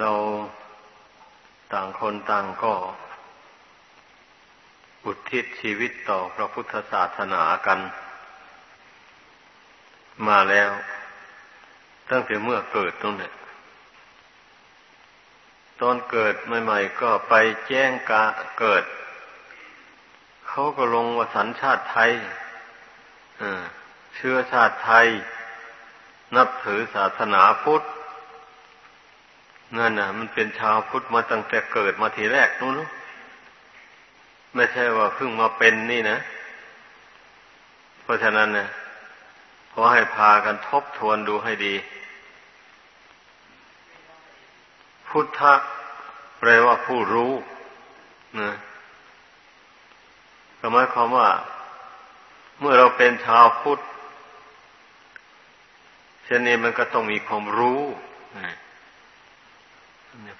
เราต่างคนต่างก็ อุทิศชีวิตต่อพระพุทธศาสนากัน มาแล้ว ตั้งแต่เมื่อเกิดตรงนี้ตอนเกิดใหม่ๆก็ไปแจ้งกาเกิด เขาก็ลงว่าสัญชาติไทยเชื้อชาติไทย นับถือศาสนาพุทธ นั่นน่ะ มันเป็นชาวพุทธมาตั้งแต่เกิดมาทีแรกนู้นไม่ใช่ว่าเพิ่งมาเป็นนี่นะ เพราะฉะนั้นเนี่ยขอให้พากันทบทวนดูให้ดี พุทธะแปลว่าผู้รู้นะหมายความว่า เมื่อเราเป็นชาวพุทธเช่นนี้มันก็ต้องมีความรู้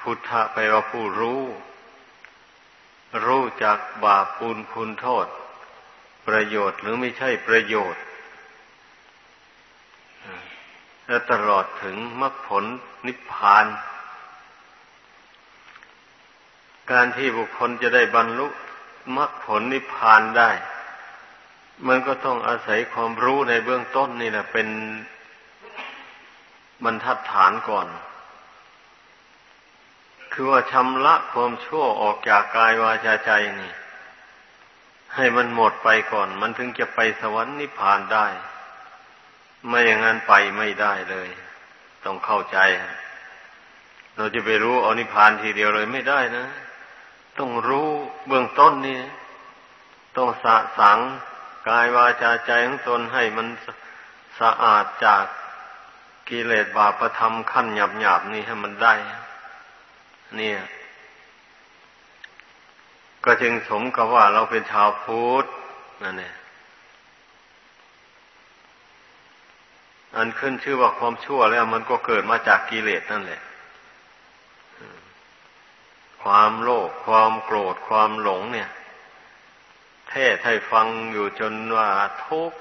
พุทธะไปว่าผู้รู้ รู้จักบาปปุลคุณโทษ ประโยชน์หรือไม่ใช่ประโยชน์และตลอดถึงมรรคผลนิพพาน การที่บุคคลจะได้บรรลุมรรคผลนิพพานได้ มันก็ต้องอาศัยความรู้ในเบื้องต้นนี่แหละเป็นบรรทัดฐานก่อน คือว่าชำระความชั่วออกจากกายวาจาใจนี่ ให้มันหมดไปก่อน มันถึงจะไปสวรรค์นิพพานได้ ไม่อย่างนั้นไปไม่ได้เลย ต้องเข้าใจ เราจะไปรู้อนิพพานทีเดียวเลยไม่ได้นะ ต้องรู้เบื้องต้นนี่ต้องสะสังกายวาจาใจของตนให้มันสะอาดจากกิเลสบาปธรรมขั้นหยาบๆนี่ให้มันได้ เนี่ย ก็จึงสมกับว่าเราเป็นชาวพุทธนั่นเองอันขึ้นชื่อว่าความชั่วแล้วมันก็เกิดมาจากกิเลสนั่นแหละ ความโลภความโกรธความหลงเนี่ย เทศให้ฟังอยู่จนว่าทุก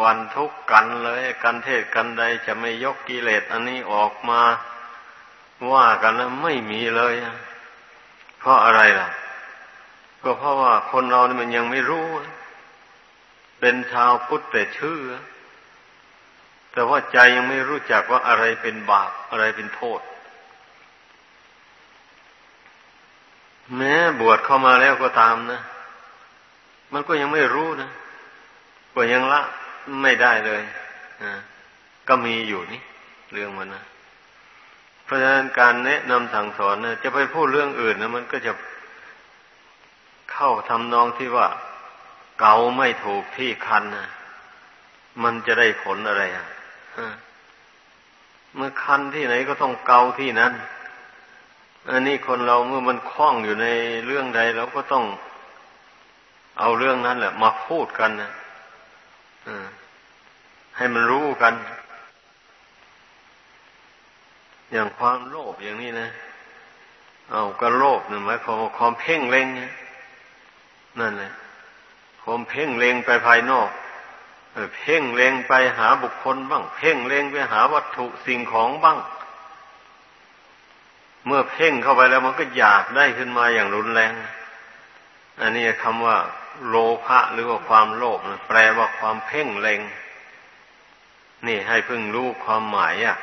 วันทุกกันเลย กันเทศกันใดจะไม่ยกกิเลสอันนี้ออกมา ว่ากันแล้วไม่มีเลยเพราะอะไรล่ะ ก็เพราะว่าคนเรานี่มันยังไม่รู้ เป็นชาวพุทธแต่ชื่อ แต่ว่าใจยังไม่รู้จักว่าอะไรเป็นบาปอะไรเป็นโทษ แม้บวชเข้ามาแล้วก็ตามนะ มันก็ยังไม่รู้นะก็ยังละไม่ได้เลยอ่าก็มีอยู่นี่ เรื่องมันนะ เพราะฉะนั้นการแนะนำสั่งสอนนะจะไปพูดเรื่องอื่นนะมันก็จะเข้าทำนองที่ว่า เกาไม่ถูกที่คันนะมันจะได้ผลอะไรอะเมื่อคันที่ไหนก็ต้องเกาที่นั้น อันนี้คนเราเมื่อมันคล้องอยู่ในเรื่องใดเราก็ต้องเอาเรื่องนั้นแหละ มาพูดกันนะให้มันรู้กัน อย่างความโลภอย่างนี้นะ เอาก็โลภนี่หมายความว่าความเพ่งเล็งนั่นแหละความเพ่งเล็งไปภายนอกเพ่งเล็งไปหาบุคคลบ้าง เพ่งเล็งไปหาวัตถุสิ่งของบ้าง เมื่อเพ่งเข้าไปแล้วมันก็อยากได้ขึ้นมาอย่างรุนแรง อันนี้คำว่า โลภะหรือว่าความโลภแปลว่าความเพ่งเล็ง นี่ให้พึ่งรู้ความหมายอะ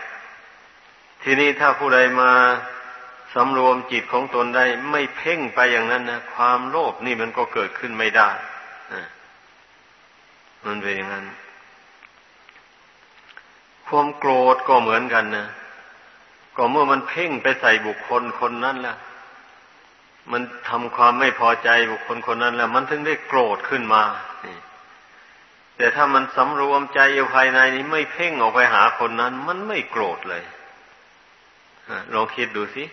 ทีนี้ถ้าผู้ใดมาสำรวมจิตของตนได้ไม่เพ่งไปอย่างนั้นนะความโลภนี่มันก็เกิดขึ้นไม่ได้มันเป็นอย่างนั้น ความโกรธก็เหมือนกันนะก็เมื่อมันเพ่งไปใส่บุคคลคนนั้นละมันทำความไม่พอใจบุคคลคนนั้นแล้ว มันถึงได้โกรธขึ้นมาแต่ถ้ามันสำรวมใจอยู่ภายในนี้ไม่เพ่งออกไปหาคนนั้น มันไม่โกรธเลย ลองคิดดูสิ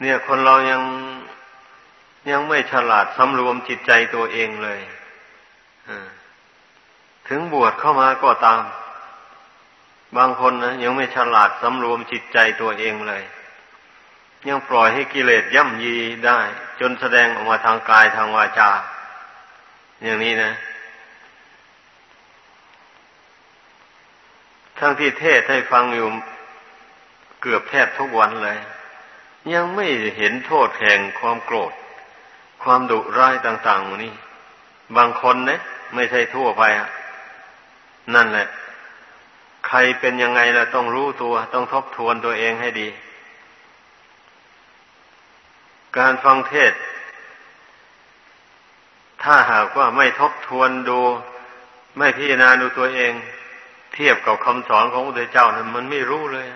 เนี่ยคนเรายังยังไม่ฉลาดสำรวมจิตใจตัวเองเลยถึงบวชเข้ามาก็ตาม บางคนนะยังไม่ฉลาดสำรวมจิตใจตัวเองเลย ยังปล่อยให้กิเลสย่ำยีได้ จนแสดงออกมาทางกายทางวาจา อย่างนี้นะทั้งที่เทศให้ฟังอยู่ เกือบแทบทุกวันเลย ยังไม่เห็นโทษแห่งความโกรธ ความดุร้ายต่างๆนี่บางคนเนี่ยไม่ใช่ทั่วไปอะนั่นแหละ ใครเป็นยังไงล่ะต้องรู้ตัว ต้องทบทวนตัวเองให้ดี การฟังเทศ ถ้าหากว่าไม่ทบทวนดู ไม่พิจารณาดูตัวเอง เทียบกับคำสอนของพระเจ้านั้นมันไม่รู้เลย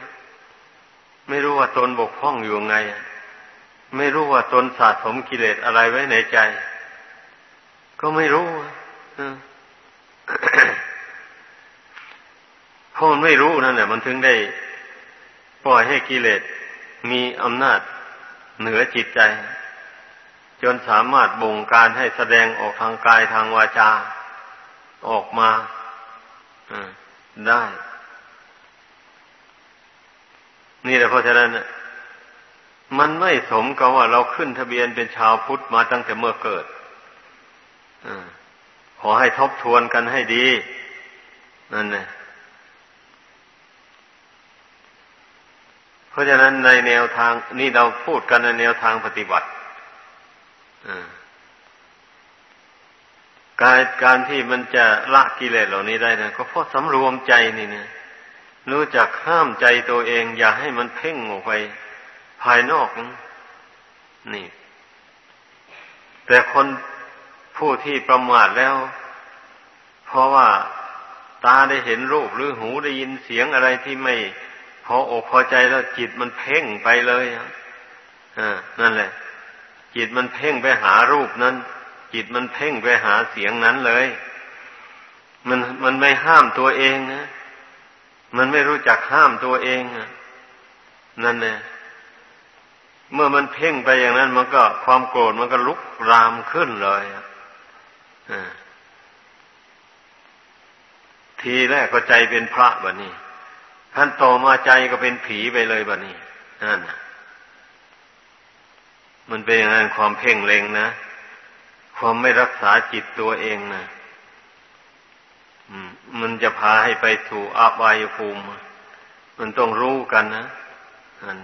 ไม่รู้ว่าตนบกพร่องอยู่ไง ไม่รู้ว่าตนสะสมกิเลสอะไรไว้ในใจ ก็ไม่รู้เพราะมันไม่รู้นั่นแหละมันถึงได้ ปล่อยให้กิเลสมีอำนาจเหนือจิตใจ จนสามารถบงการให้แสดงออกทางกายทางวาจา ออกมาได้ นี่แหละเพราะฉะนั้นมันไม่สมกับว่าเราขึ้นทะเบียนเป็นชาวพุทธมาตั้งแต่เมื่อเกิดอขอให้ทบทวนกันให้ดี นั่นแหละเพราะฉะนั้นในแนวทางนี่เราพูดกันในแนวทางปฏิบัติการการที่มันจะละกิเลสเหล่านี้ได้นะก็เพราะสำรวมใจนี่เนี่ย รู้จักห้ามใจตัวเอง อย่าให้มันเพ่งออกไป ภายนอกนี่ แต่คนผู้ที่ประมาทแล้ว เพราะว่าตาได้เห็นรูปหรือหูได้ยินเสียงอะไรที่ไม่พออกพอใจแล้วจิตมันเพ่งไปเลยอ่านั่นแหละ จิตมันเพ่งไปหารูปนั้น จิตมันเพ่งไปหาเสียงนั้นเลย มันมันไม่ห้ามตัวเองนะ มันไม่รู้จักห้ามตัวเองนั่นแหละเมื่อมันเพ่งไปอย่างนั้น มันก็ความโกรธมันก็ลุกรามขึ้นเลยทีแรกก็ใจเป็นพระแบบนี้ท่านต่อมาใจก็เป็นผีไปเลยแบบนี้นั่นมันเป็นอย่างนั้นความเพ่งเล็งนะ ความไม่รักษาจิตตัวเองนะ มันจะพาให้ไปสู่อาบายภูมิ มันต้องรู้กันนะอัน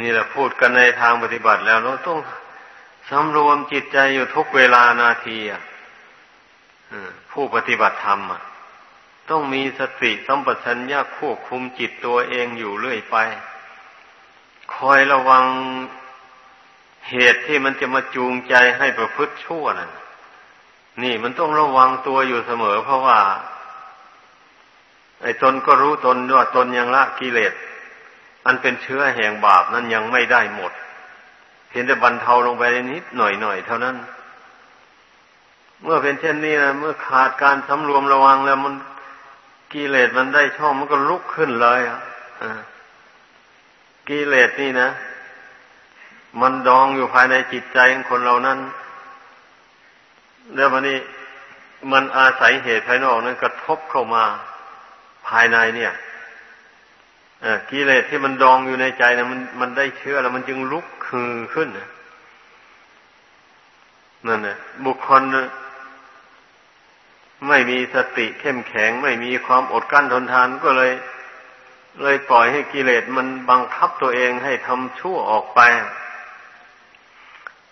นี่แหละพูดกันในทางปฏิบัติแล้วเราต้องสำรวมจิตใจอยู่ทุกเวลานาทีอะผู้ปฏิบัติธรรมอะต้องมีสติสัมปชัญญะควบคุมจิตตัวเองอยู่เรื่อยไป คอยระวังเหตุที่มันจะมาจูงใจให้ประพฤติชั่วนั่น นี่มันต้องระวังตัวอยู่เสมอ เพราะว่า ไอ้ตนก็รู้ตนว่าตนยังละกิเลสอันเป็นเชื้อแห่งบาปนั้นยังไม่ได้หมดเห็นแต่บรรเทาลงไปนิดหน่อยหน่อยเท่านั้น เมื่อเป็นเช่นนี้นะเมื่อขาดการสำรวมระวังแล้วมันกิเลสมันได้ช่องมันก็ลุกขึ้นเลยอะกิเลสนี่นะ มันดองอยู่ภายในจิตใจของคนเรานั้น แล้ววันนี้มันอาศัยเหตุภายนอกนั้นกระทบเข้ามาภายในเนี่ยกิเลสที่มันดองอยู่ในใจนะมันมันได้เชื้อแล้วมันจึงลุกคือขึ้นนั่นแหละบุคคลไม่มีสติเข้มแข็ง ไม่มีความอดกั้นทนทานก็เลย เลยปล่อยให้กิเลสมันบังคับตัวเองให้ทำชั่วออกไป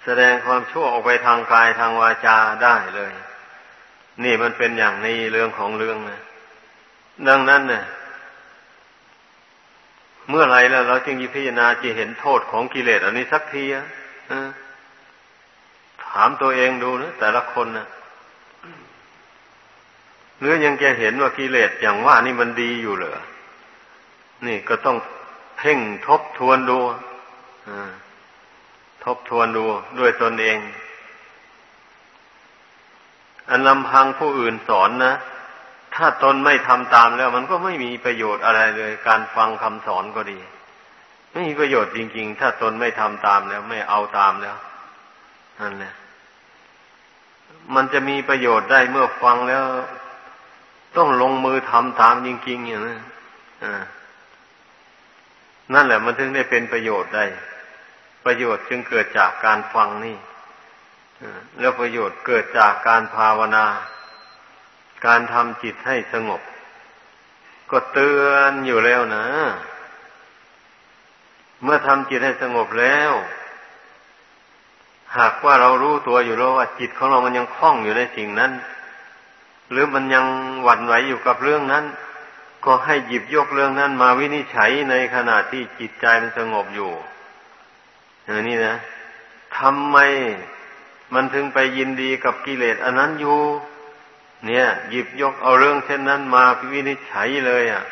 แสดงความชั่วออกไปทางกายทางวาจาได้เลย นี่มันเป็นอย่างนี้เรื่องของเรื่องนะดังนั้นเนี่ยเมื่อไรแล้วเราจึงพิจารณาจะเห็นโทษของกิเลสอันนี้สักทีอะถามตัวเองดูนะแต่ละคนนะหรือยังจะเห็นว่ากิเลสอย่างว่านี่มันดีอยู่เหรอ นี่ก็ต้องเพ่งทบทวนดูอ่า ทบทวนดูด้วยตนเอง อันลำพังผู้อื่นสอนนะ ถ้าตนไม่ทำตามแล้ว มันก็ไม่มีประโยชน์อะไรเลย การฟังคำสอนก็ดี ไม่มีประโยชน์จริง ๆ ถ้าตนไม่ทำตามแล้ว ไม่เอาตามแล้วนั่นแหละมันจะมีประโยชน์ได้เมื่อฟังแล้ว ต้องลงมือทำตามจริง ๆ อย่างนั้นนั่นแหละ มันถึงได้เป็นประโยชน์ได้ ประโยชน์จึงเกิดจากการฟังนี่แล้วประโยชน์เกิดจากการภาวนา การทำจิตให้สงบ ก็เตือนอยู่แล้วนะ เมื่อทำจิตให้สงบแล้ว หากว่าเรารู้ตัวอยู่แล้วว่า จิตของเรามันยังคล้องอยู่ในสิ่งนั้น หรือมันยังหวั่นไหวอยู่กับเรื่องนั้น ก็ให้หยิบยกเรื่องนั้นมาวินิจฉัยในขณะที่จิตใจมันสงบอยู่ อย่างนี้นะทำไมมันถึงไปยินดีกับกิเลสอันนั้นอยู่ เนี่ย หยิบยกเอาเรื่องเช่นนั้นมาวินิจฉัยเลยอะ่ะ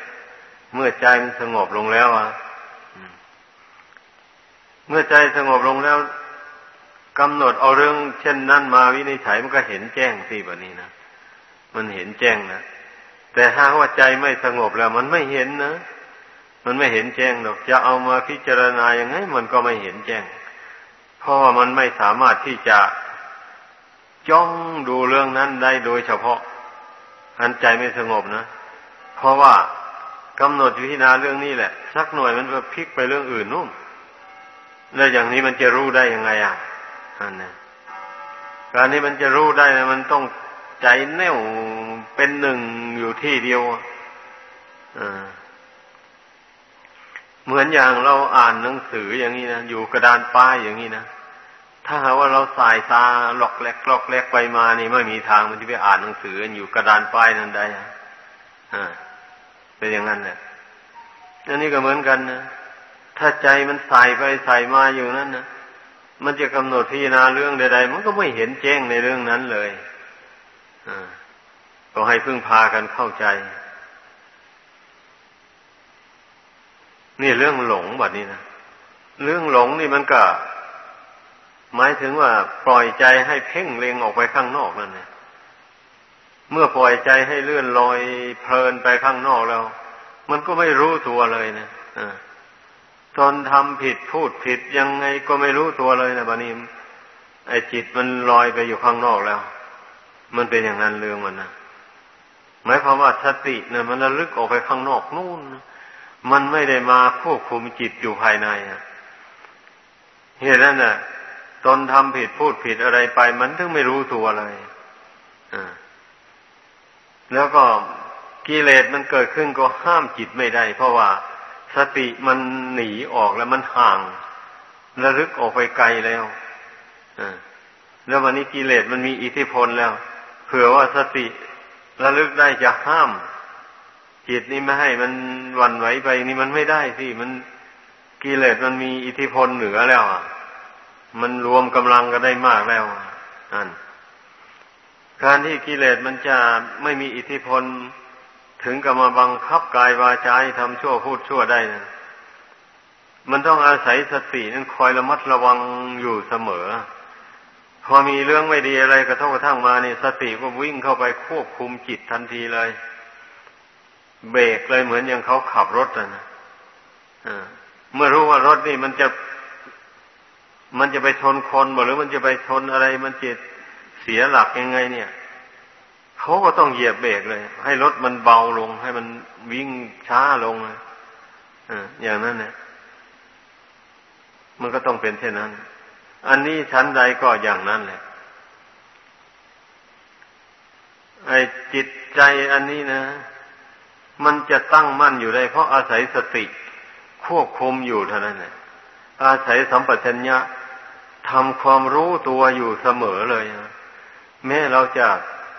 เมื่อใจมันสงบลงแล้วอะเมื่อใจสงบลงแล้วกำหนดเอาเรื่อง เช่นนั้นมาวินิจฉัยมันก็เห็นแจ้งสิแบบนี้นะมันเห็นแจ้งนะแต่ถ้าว่าใจไม่สงบแล้ว มันไม่เห็นนะ มันไม่เห็นแจ้งหรอก จะเอามาพิจารณาอย่างไง มันก็ไม่เห็นแจ้ง เพราะว่ามันไม่สามารถที่จะจ้องดูเรื่องนั้นได้โดยเฉพาะ อันใจไม่สงบนะ เพราะว่ากำหนดพิจารณาเรื่องนี้แหละ สักหน่วยมันก็พลิกไปเรื่องอื่นนู่นแล้วอย่างนี้มันจะรู้ได้ยังไงอะอันนี้การที่มันจะรู้ได้นะมันต้องใจแน่วเป็นหนึ่งอยู่ที่เดียวอ่า เหมือนอย่างเราอ่านหนังสืออย่างนี้นะอยู่กระดานป้ายอย่างนี้นะถ้าหาว่าเราสายตาหลอกแหลกหลอกแหลกไปมานี่ไม่มีทางมันจะไปอ่านหนังสืออยู่กระดานป้ายนั้นได้อ่าเป็นอย่างนั้นแหละอันนี้ก็เหมือนกันนะถ้าใจมันใส่ไปใส่มาอยู่นั้นนะมันจะกำหนดพิจารณาเรื่องใดๆ มันก็ไม่เห็นแจ้งในเรื่องนั้นเลยอ่าก็ให้พึ่งพากันเข้าใจ นี่เรื่องหลงแบบนี้นะเรื่องหลงนี่มันก็ หมายถึงว่าปล่อยใจให้เพ่งเล็งออกไปข้างนอกนั่นเองเมื่อปล่อยใจให้เลื่อนลอยเพลินไปข้างนอกแล้ว มันก็ไม่รู้ตัวเลยนะตอนทำผิดพูดผิดยังไงก็ไม่รู้ตัวเลยนะบานี้ไอ้จิตมันลอยไปอยู่ข้างนอกแล้ว มันเป็นอย่างนั้นเรื่องมันนะหมายความว่าสติเนี่ยมันระลึกออกไปข้างนอกนู่น มันไม่ได้มาควบคุมจิตอยู่ภายในอะเหตุนั้นน่ะ ตนทำผิดพูดผิดอะไรไป มันถึงไม่รู้ตัวเลยอ่าแล้วก็กิเลสมันเกิดขึ้นก็ห้ามจิตไม่ได้ เพราะว่าสติมันหนีออกแล้วมันห่างระลึกออกไปไกลแล้วอแล้ววันนี้กิเลสมันมีอิทธิพลแล้ว เผื่อว่าสติระลึกได้จะห้าม จิตนี่ไม่ให้มันวันไหวไปนี่มันไม่ได้สิมันกิเลสมันมีอิทธิพลเหนือแล้วอะ มันรวมกำลังกันได้มากแล้วอันการที่กิเลสมันจะไม่มีอิทธิพลถึงกับมาบังคับกายวาจาให้ทำชั่วพูดชั่วได้นะมันต้องอาศัยสตินั้นคอยระมัดระวังอยู่เสมอ พอมีเรื่องไม่ดีอะไรกระทบกระทั่งมานี่สติก็วิ่งเข้าไปควบคุมจิตทันทีเลย เบรกเลยเหมือนอย่างเขาขับรถนะเมื่อรู้ว่ารถนี่มันจะ มันจะไปชนคนหรือมันจะไปชนอะไร มันจะเสียหลักยังไง เนี่ยเขาก็ต้องเหยียบเบรกเลย ให้รถมันเบาลง ให้มันวิ่งช้าลงเลยอย่างนั้นเนี่ยมันก็ต้องเป็นเช่นนั้น อันนี้ชั้นใดก็อย่างนั้นแหละ ไอ้จิตใจอันนี้นะ มันจะตั้งมั่นอยู่ได้ เพราะอาศัยสติควบคุมอยู่เท่านั้นแหละอาศัยสัมปชัญญะทำความรู้ตัวอยู่เสมอเลยนะแม้เราจะ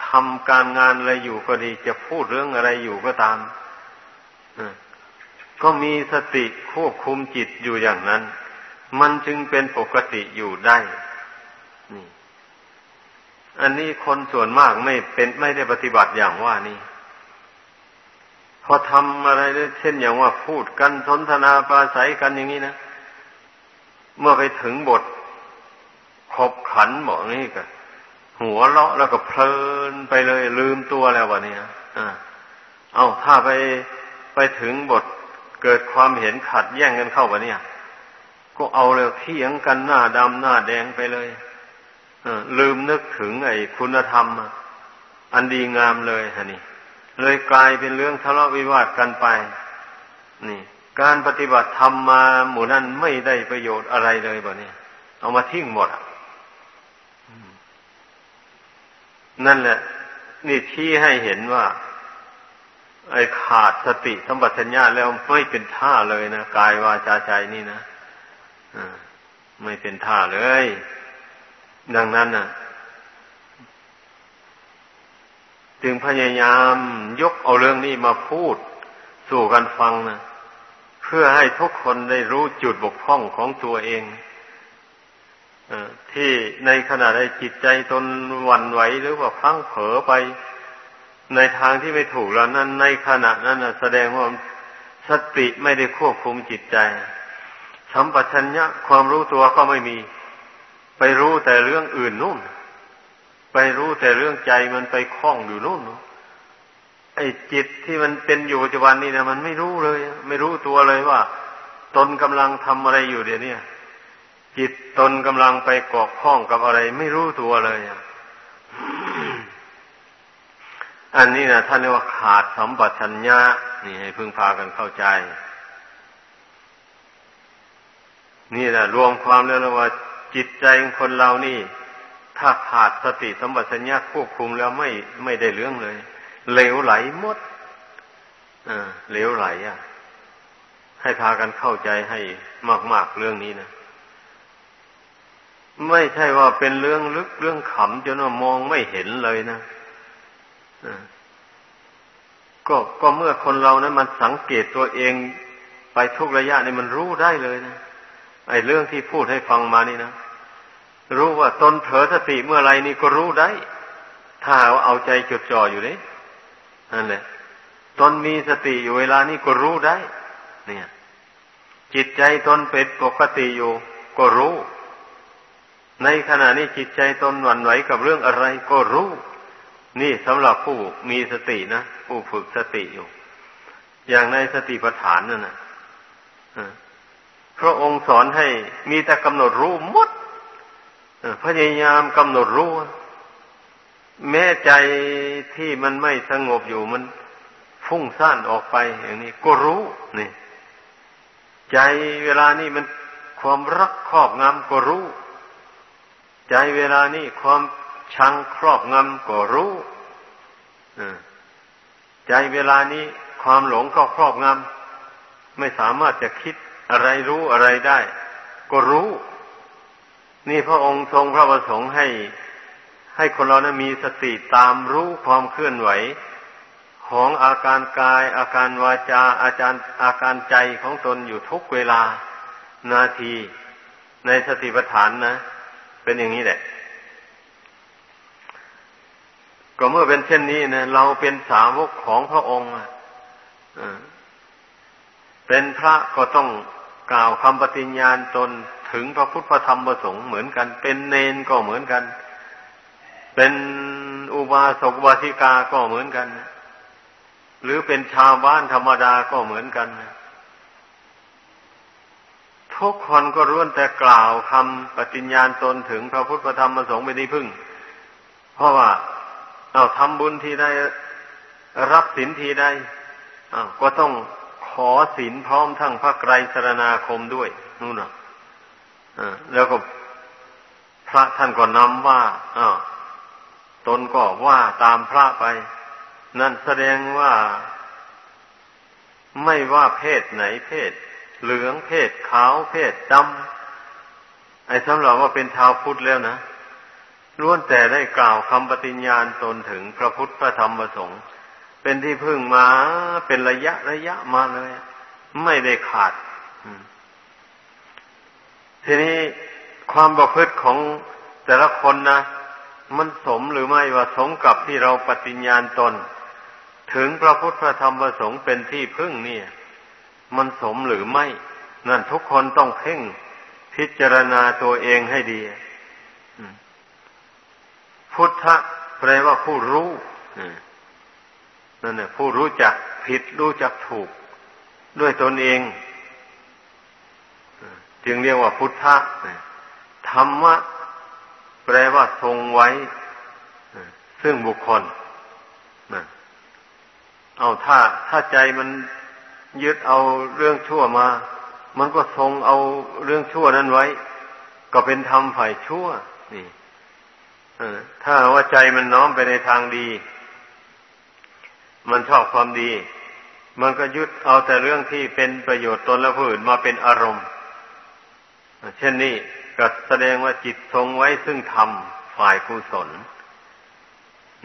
ทำการงานอะไรอยู่ก็ดี จะพูดเรื่องอะไรอยู่ก็ตามก็มีสติควบคุมจิตอยู่อย่างนั้น มันจึงเป็นปกติอยู่ได้นี่อันนี้คนส่วนมากไม่เป็นไม่ได้ปฏิบัติอย่างว่านี่ พอทำอะไรเช่นอย่างว่าพูดกันสนทนาปราศัยกันอย่างนี้นะ เมื่อไปถึงบทขบขันบอกนี่ก็หัวเลาะแล้วก็เพลินไปเลยลืมตัวแล้ววะเนี่ยอ่าเอาถ้าไปไปถึงบทเกิดความเห็นขัดแย่งกันเข้าวะเนี่ย ก็เอาแล้วเที่ยงกันหน้าดำหน้าแดงไปเลยอลืมนึกถึงไอ้คุณธรรม อันดีงามเลยฮะนี่ เลยกลายเป็นเรื่องทะเลาะวิวาทกันไป นี่ การปฏิบัติธรรมมาหมู่นั้นไม่ได้ประโยชน์อะไรเลยบ่เนี่ยเอามาทิ้งหมดนั่นแหละ นี่ที่ให้เห็นว่า ไอ้ขาดสติสัมปชัญญะแล้วไม่เป็นท่าเลยนะกายวาจาใจนี่นะไม่เป็นท่าเลย ดังนั้นนะ จึงพยายามยกเอาเรื่องนี้มาพูด สู่กันฟังนะเพื่อให้ทุกคนได้รู้จุดบกพร่องของตัวเองที่ในขณะใดจิตใจตนหวั่นไหวหรือว่าพังเผลอไป ในทางที่ไม่ถูกแล้วนั้นในขณะนั้นแสดงว่าสติไม่ได้ควบคุมจิตใจ สัมปชัญญะความรู้ตัวก็ไม่มี ไปรู้แต่เรื่องอื่นนู่น รู้แต่เรื่องใจมันไปคล้องอยู่นู่นไอ้จิตที่มันเป็นอยู่ปัจจุบันนี่นะมันไม่รู้เลย ไม่รู้ตัวเลยว่า ตนกำลังทำอะไรอยู่เดี๋ยวนี้จิตตนกำลังไปเกาะข้องกับอะไร ไม่รู้ตัวเลยอันนี้นะท่านเรียกว่าขาดสัมปชัญญะนี่ให้พึ่งพากันเข้าใจ นี่แหละรวมความแล้วว่าจิตใจของคนเรานี่ ถ้าขาดสติสัมปชัญญะควบคุมแล้วไม่ไม่ได้เรื่องเลยเหลวไหลหมดอ่าเหลวไหลอะ ให้พากันเข้าใจให้มาก ๆเรื่องนี้นะไม่ใช่ว่าเป็นเรื่องลึกเรื่องขำจนว่ามองไม่เห็นเลยนะก็ก็เมื่อคนเรานะั้นมันสังเกตตัวเองไปทุกระยะนี่มันรู้ได้เลยนะไอ้เรื่องที่พูดให้ฟังมานี่นะ รู้ว่าตนเผลอสติเมื่อไรนี่ก็รู้ได้ ถ้าเอาใจจดจ่ออยู่นี่นั่นแหละตนมีสติอยู่เวลานี้ก็รู้ได้ เนี่ย จิตใจตนเป็นปกติอยู่ ก็รู้ ในขณะนี้จิตใจตนหวั่นไหวกับเรื่องอะไรก็รู้ นี่สำหรับผู้มีสตินะผู้ฝึกสติอยู่ อย่างในสติปัฏฐานนั่นนะพระองค์สอนให้มีแต่กำหนดรู้มด พยายามกำหนดรู้แม้ใจที่มันไม่สงบอยู่มันฟุ้งซ่านออกไปอย่างนี้ก็รู้นี่ใจเวลานี้มันความรักครอบงำก็รู้ ใจเวลานี้ความชังครอบงำก็รู้ใจเวลานี้ความหลงก็ครอบงำไม่สามารถจะคิดอะไรรู้อะไรได้ ก็รู้ นี่พระองค์ทรงพระประสงค์ให้ให้คนเรานะมีสติตามรู้ความเคลื่อนไหว ของอาการกาย อาการวาจาอาจารย์อาการใจของตนอยู่ทุกเวลานาทีในสติปัฏฐานนะ เป็นอย่างนี้แหละ ก็เมื่อเป็นเช่นนี้นะเราเป็นสาวกของพระองค์เป็นพระก็ต้องกล่าวคำปฏิญญาณตน ถึงพระพุทธพระธรรมประสงค์เหมือนกัน เป็นเนนก็เหมือนกัน เป็นอุบาสกบาสิกาก็เหมือนกัน หรือเป็นชาวบ้านธรรมดาก็เหมือนกันทุกคนก็ร่วนแต่กล่าวคำปฏิญญาณตนถึงพระพุทธพระธรรมประสงค์เป็นที่พึ่ง เพราะว่า เอาทำบุญทีใดรับศีลทีใดก็ต้องขอศีลพร้อมทั้งพระไกรสรณาคมด้วยนู่นน่ะ แล้วก็พระท่านก็นำว่าตนก็ว่าตามพระไป นั่นแสดงว่าไม่ว่าเพศไหนเพศ เหลืองเพศขาวเพศดำไอ้สำหรับว่าเป็นชาวพุทธแล้วนะล้วนแต่ได้กล่าวคำปฏิญญาณตนถึงพระพุทธพระธรรมพระสงฆ์เป็นที่พึ่งมาเป็นระยะระยะมาเลย ไม่ได้ขาด ทีนี้ความประพฤติของแต่ละคนนะมันสมหรือไม่ว่าสมกับที่เราปฏิญญาณตน ถึงพระพุทธพระธรรมพระสงฆ์เป็นที่พึ่งเนี่ย มันสมหรือไม่ นั่นทุกคนต้องเพ่งพิจารณาตัวเองให้ดีพุทธะแปลว่าผู้รู้นั่นแหละผู้รู้จักผิดรู้จักถูก ด้วยตนเอง จึงเรียกว่าพุทธะธรรมะ แปลว่าทรงไว้ ซึ่งบุคคลเอาถ้าถ้าใจมันยึดเอาเรื่องชั่วมา มันก็ทรงเอาเรื่องชั่วนั้นไว้ ก็เป็นธรรมฝ่ายชั่ว นี่ถ้าว่าใจมันน้อมไปในทางดี มันชอบความดี มันก็ยึดเอาแต่เรื่องที่เป็นประโยชน์ตนและผู้อื่นมาเป็นอารมณ์ เช่นนี้ก็แสดงว่าจิตทรงไว้ซึ่งธรรมฝ่ายกุศล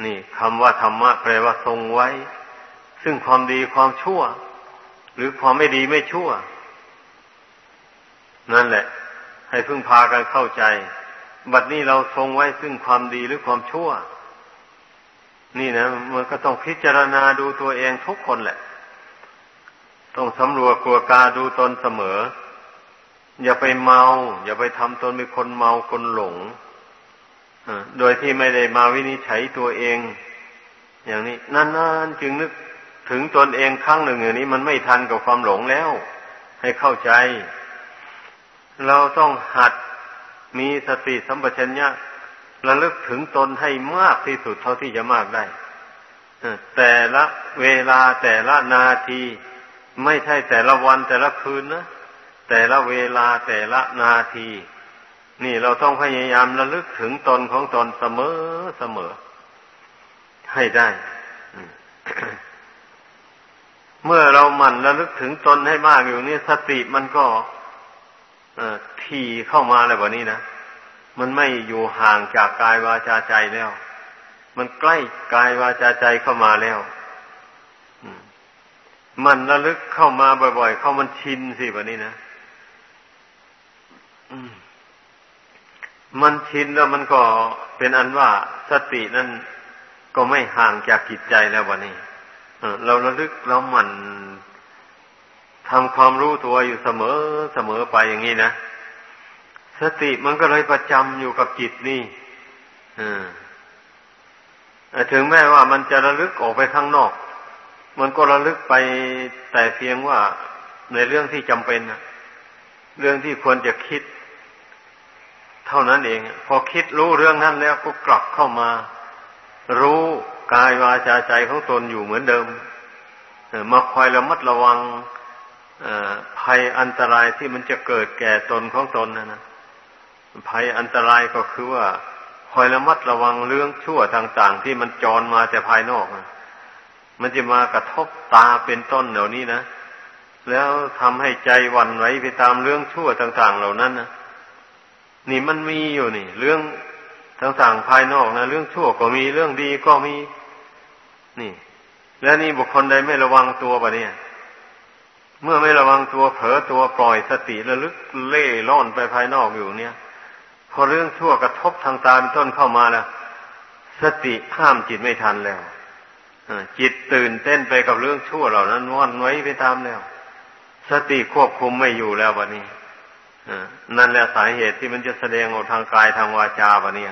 นี่คำว่าธรรมะแปลว่าทรงไว้ ซึ่งความดีความชั่ว หรือความไม่ดีไม่ชั่ว นั่นแหละ ให้พึ่งพากันเข้าใจ บัดนี้เราทรงไว้ซึ่งความดีหรือความชั่ว นี่นะมันก็ต้องพิจารณาดูตัวเองทุกคนแหละ ต้องสำรวจกลัวกาดูตนเสมอ อย่าไปเมา อย่าไปทำตนเป็นคนเมาคนหลงโดยที่ไม่ได้มาวินิจฉัยตัวเอง อย่างนี้นานๆจึงนึกถึงตนเองครั้งหนึ่งอย่างนี้มันไม่ทันกับความหลงแล้ว ให้เข้าใจ เราต้องหัดมีสติสัมปชัญญะระลึกถึงตนให้มากที่สุดเท่าที่จะมากได้แต่ละเวลาแต่ละนาที ไม่ใช่แต่ละวันแต่ละคืนนะ แต่ละเวลาแต่ละนาที นี่เราต้องพยายามระลึกถึงตนของตนเสมอเสมอ ให้ได้ เมื่อเราหมั่นระลึกถึงตนให้มากอยู่นี่สติมันก็ทีเข้ามาเลยวันนี้นะมันไม่อยู่ห่างจากกายวาจาใจแล้ว มันใกล้กายวาจาใจเข้ามาแล้วมันระลึกเข้ามาบ่อย ๆ เข้ามันชินสิแบบนี้นะ มันชินแล้วมันก็เป็นอันว่าสตินั้นก็ไม่ห่างจากจิตใจแล้ววันนี้เราระลึกเราหมั่นทำความรู้ตัวอยู่เสมอเสมอไปอย่างนี้นะสติมันก็เลยประจำอยู่กับจิตนี่ถึงแม้ว่ามันจะระลึกออกไปข้างนอก มันก็ระลึกไปแต่เพียงว่าในเรื่องที่จำเป็น เรื่องที่ควรจะคิด เท่านั้นเอง พอคิดรู้เรื่องนั้นแล้วก็กลับเข้ามา รู้กายวาจาใจของตนอยู่เหมือนเดิมมาคอยระมัดระวังภัยอันตรายที่มันจะเกิดแก่ตนของตนนะนะภัยอันตรายก็คือว่าคอยระมัดระวังเรื่องชั่วต่าง ๆ ที่มันจรมาแต่ภายนอกนะมันจะมากระทบตาเป็นต้นเหล่านี้นะแล้วทำให้ใจวันไหวไปตามเรื่องชั่วต่าง ๆ เหล่านั้นนะ นี่มันมีอยู่นี่ เรื่องต่างๆภายนอกนะเรื่องชั่วก็มีเรื่องดีก็มี นี่ แล้วนี่บุคคลใดไม่ระวังตัวปะเนี่ย เมื่อไม่ระวังตัวเผลอตัวปล่อยสติระลึกเล่ล่อนไปภายนอกอยู่เนี่ย พอเรื่องชั่วกระทบทางตาเป็นต้นเข้ามาแล้วสติห้ามจิตไม่ทันแล้วจิตตื่นเต้นไปกับเรื่องชั่วเหล่านั้นว่อนไว้ไปตามแล้ว สติควบคุมไม่อยู่แล้ววันนี้ นั่นแหละสาเหตุที่มันจะแสดงออกทางกายทางวาจาวันนี้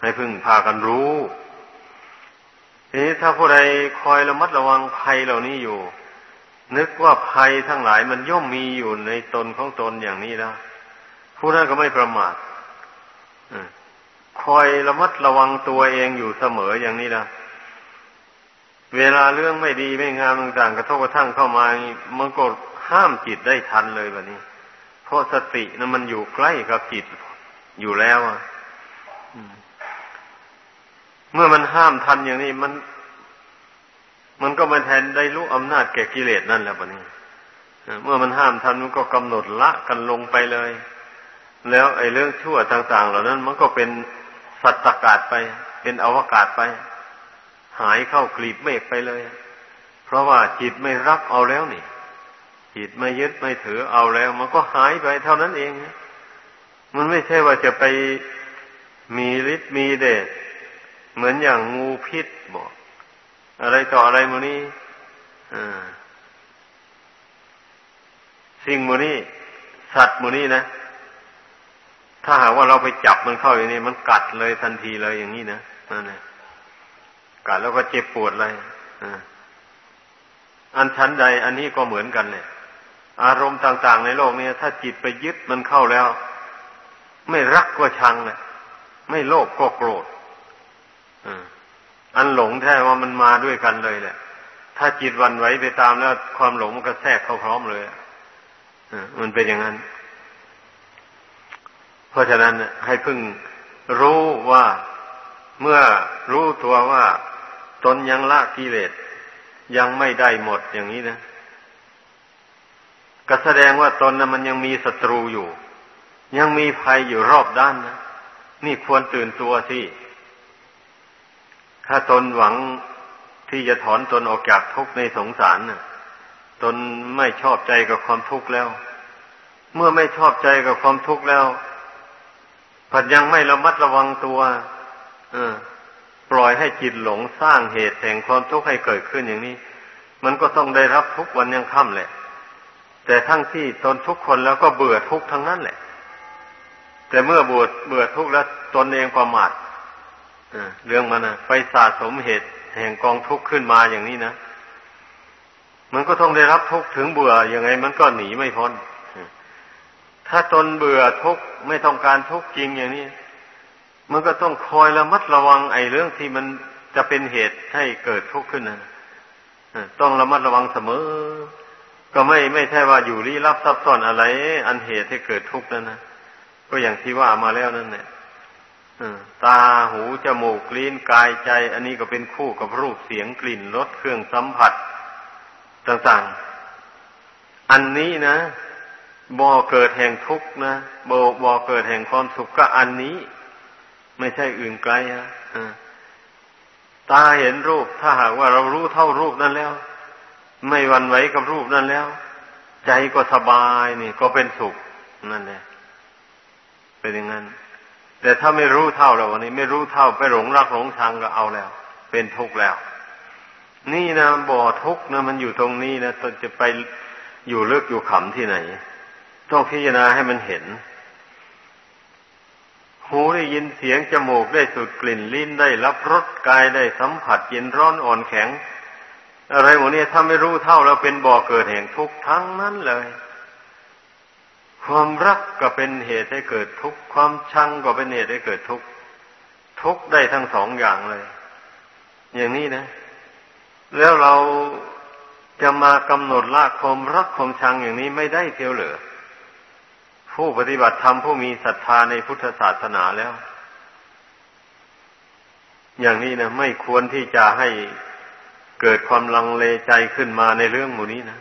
ให้พึ่งพากันรู้ ทีนี้ถ้าผู้ใดคอยระมัดระวังภัยเหล่านี้อยู่ นึกว่าภัยทั้งหลายมันย่อมมีอยู่ในตนของตนอย่างนี้แล้วผู้นั้นก็ไม่ประมาทคอยระมัดระวังตัวเองอยู่เสมออย่างนี้นะเวลาเรื่องไม่ดีไม่งามต่างๆกระทบกระทั่งเข้ามา มันก็ห้ามจิตได้ทันเลยแบบนี้ เพราะสตินั้นมันอยู่ใกล้กับจิตอยู่แล้วอะเมื่อมันห้ามทันอย่างนี้มัน มันก็มาแทนได้รู้อำนาจแก่กิเลสนั่นแหละแบบนี้เมื่อมันห้ามทันมันก็กำหนดละกันลงไปเลย แล้วไอ้เรื่องชั่วต่าง ๆ เหล่านั้น มันก็เป็นสัตตกาศไป เป็นอวกาศไป หายเข้ากลีบเมฆไปเลย เพราะว่าจิตไม่รับเอาแล้วนี่ จิตไม่ยึดไม่ถือเอาแล้ว มันก็หายไปเท่านั้นเอง มันไม่ใช่ว่าจะไปมีฤทธิ์มีเดชเหมือนอย่างงูพิษบอก อะไรต่ออะไรมูนี้สิ่งมูนี้สัตว์มูนี้นะ ถ้าหากว่าเราไปจับมันเข้าอย่างนี้ มันกัดเลยทันทีเลยอย่างนี้นะนั่นแหละกัดแล้วก็เจ็บปวดเลยอันชั้นใด อันนี้ก็เหมือนกันเลย อารมณ์ต่างๆ ในโลกนี้ถ้าจิตไปยึดมันเข้าแล้ว ไม่รักก็ชังเลยไม่โลภก็โกรธอันหลงแท้ว่ามันมาด้วยกันเลยแหละ ถ้าจิตวันไหวไปตามแล้ว ความหลงมันก็แทรกเข้าพร้อมเลยมันเป็นอย่างนั้น เพราะฉะนั้นให้พึ่งรู้ว่าเมื่อรู้ตัวว่า ตนยังละกิเลสยังไม่ได้หมดอย่างนี้นะ ก็แสดงว่าตนนะมันยังมีศัตรูอยู่ ยังมีภัยอยู่รอบด้านนะนี่ควรตื่นตัวสิถ้าตนหวังที่จะถอนตนออกจากทุกข์ในสงสารนะ่ะตนไม่ชอบใจกับความทุกข์แล้ว เมื่อไม่ชอบใจกับความทุกข์แล้วผัดยังไม่ระมัดระวังตัว เออ ปล่อยให้จิตหลงสร้างเหตุแห่งความทุกข์ให้เกิดขึ้นอย่างนี้ มันก็ต้องได้รับทุกวันยังค่ำแหละ แต่ทั้งที่ตนทุกคนแล้วก็เบื่อทุกทั้งนั้นแหละ แต่เมื่อเบื่อเบื่อทุกแล้วตนเองประมาทเรื่องมันนะไปสะสมเหตุแห่งกองทุกข์ขึ้นมาอย่างนี้นะมันก็ต้องได้รับทุกข์ถึงเบื่ออยังไง มันก็หนีไม่พ้นถ้าตนเบื่อทุกข์ไม่ต้องการทุกข์จริงอย่างนี้มันก็ต้องคอยระมัดระวังไอ้เรื่องที่มันจะเป็นเหตุให้เกิดทุกข์ขึ้นนะต้องระมัดระวังเสมอ ก็ไม่ไม่ใช่ว่าอยู่ลี้ลับซับซ้อนอะไร อันเหตุให้เกิดทุกข์นั่นนะก็อย่างที่ว่ามาแล้วนั่นแหละตาหูจมูกลิ้นกายใจ อันนี้ก็เป็นคู่กับรูปเสียงกลิ่นรสเครื่องสัมผัส ต่างๆ อันนี้นะบ่อเกิดแห่งทุกข์นะบ่บ่อเกิดแห่งความสุขก็อันนี้ ไม่ใช่อื่นไกลฮะตาเห็นรูป ถ้าหากว่าเรารู้เท่ารูปนั้นแล้ว ไม่วันไหวกับรูปนั้นแล้ว ใจก็สบายนี่ ก็เป็นสุขนั่นแหละเป็นอย่างนั้น แต่ถ้าไม่รู้เท่าเราวันนี้ ไม่รู้เท่าไปหลงรักหลงชังก็เอาแล้ว เป็นทุกข์แล้ว นี่นะบ่อทุกข์นะมันอยู่ตรงนี้นะตนจะไปอยู่เลือกอยู่ขำที่ไหน ต้องพิจารณาให้มันเห็นหูได้ยินเสียงจมูกได้สูดกลิ่นลิ้นได้รับรสกายได้สัมผัสเย็นร้อนอ่อนแข็ง อะไรหมดเนี้ถ้าไม่รู้เท่าแล้วเป็นบ่อเกิดแห่งทุกข์ทั้งนั้นเลย ความรักก็เป็นเหตุให้เกิดทุกข์ความชังก็เป็นเหตุให้เกิดทุกข์ทุกข์ได้ทั้งสองอย่างเลย อย่างนี้นะ แล้วเราจะมากำหนดละความรักความชังอย่างนี้ไม่ได้เที่ยวเหลือผู้ปฏิบัติธรรมผู้มีศรัทธาในพุทธศาสนาแล้ว อย่างนี้นะไม่ควรที่จะให้ เกิดความลังเลใจขึ้นมาในเรื่องหมู่นี้นะ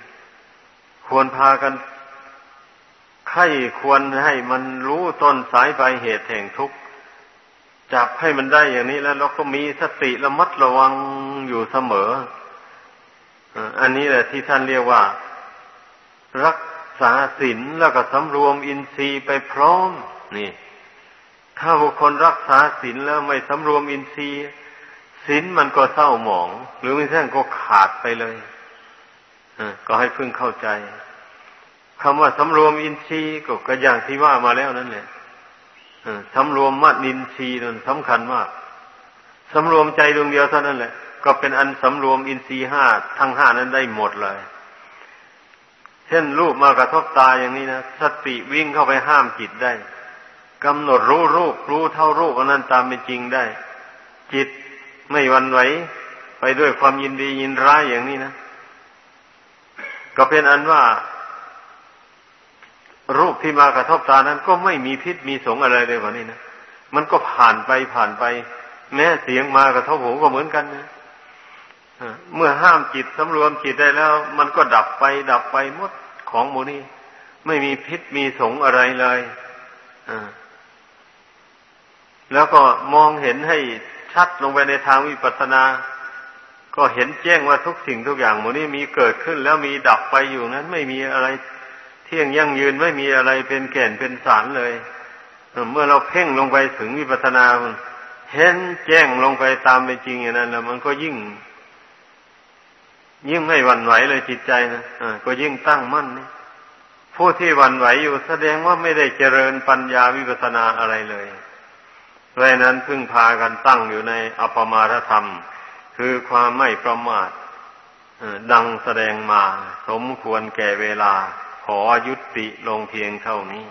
ควรพากันให้ควรให้มันรู้ต้นสายปลายเหตุแห่งทุกข์จับให้มันได้อย่างนี้แล้วเราก็มีสติระมัดระวังอยู่เสมอ อันนี้แหละที่ท่านเรียกว่า รักษาศีลแล้วก็สำรวมอินทรีย์ไปพร้อม นี่ ถ้าบุคคลรักษาศีลแล้วไม่สำรวมอินทรีย์ ศีลมันก็เศร้าหมอง หรือไม่ใช่ก็ขาดไปเลยก็ให้พึงเข้าใจคำว่าสำรวมอินทรีย์ก็กระอย่างที่ว่ามาแล้วนั่นแหละสำรวมมัดนินทรีย์นั่นสำคัญมากสำรวมใจดวงเดียวเท่านั้นแหละ ก็เป็นอันสำรวมอินทรีย์ห้าทั้งห้านั้นได้หมดเลย เช่นรูปมากระทบตาอย่างนี้นะสติวิ่งเข้าไปห้ามจิตได้กำหนดรู้รูปรู้เท่ารูปอันนั้นตามเป็นจริงได้ จิต ไม่วันไหว ไปด้วยความยินดียินร้ายอย่างนี้นะ ก็เป็นอันว่า รูปที่มากระทบตานั้น ก็ไม่มีพิษมีสงอะไรเลยกว่านี้นะมันก็ผ่านไปผ่านไป แม้เสียงมากระทบหูก็เหมือนกันนะเมื่อห้ามจิตสำรวมจิตได้แล้ว มันก็ดับไป ดับไปหมดของโมนี้ ไม่มีพิษมีสงอะไรเลยแล้วก็มองเห็นให้ ชัดลงไปในทางวิปัสสนา ก็เห็นแจ้งว่าทุกสิ่งทุกอย่างโมนี้มีเกิดขึ้นแล้วมีดับไปอยู่นั้นไม่มีอะไร เที่ยงยั่งยืนไม่มีอะไรเป็นแก่นเป็นสารเลย เมื่อเราเพ่งลงไปถึงวิปัสสนาเห็นแจ้งลงไปตามเป็นจริงอย่างนั้น แล้วมันก็ยิ่ง ยิ่งไม่หวั่นไหวเลยจิตใจนะะก็ยิ่งตั้งมั่นนี่ผู้ที่หวั่นไหวอยู่แสดงว่าไม่ได้เจริญปัญญาวิปัสสนาอะไรเลย เพราะนั้นพึ่งพากันตั้งอยู่ในอปมารธรรม คือความไม่ประมาทดังแสดงมา สมควรแก่เวลา ขอยุติลงเพียงเท่านี้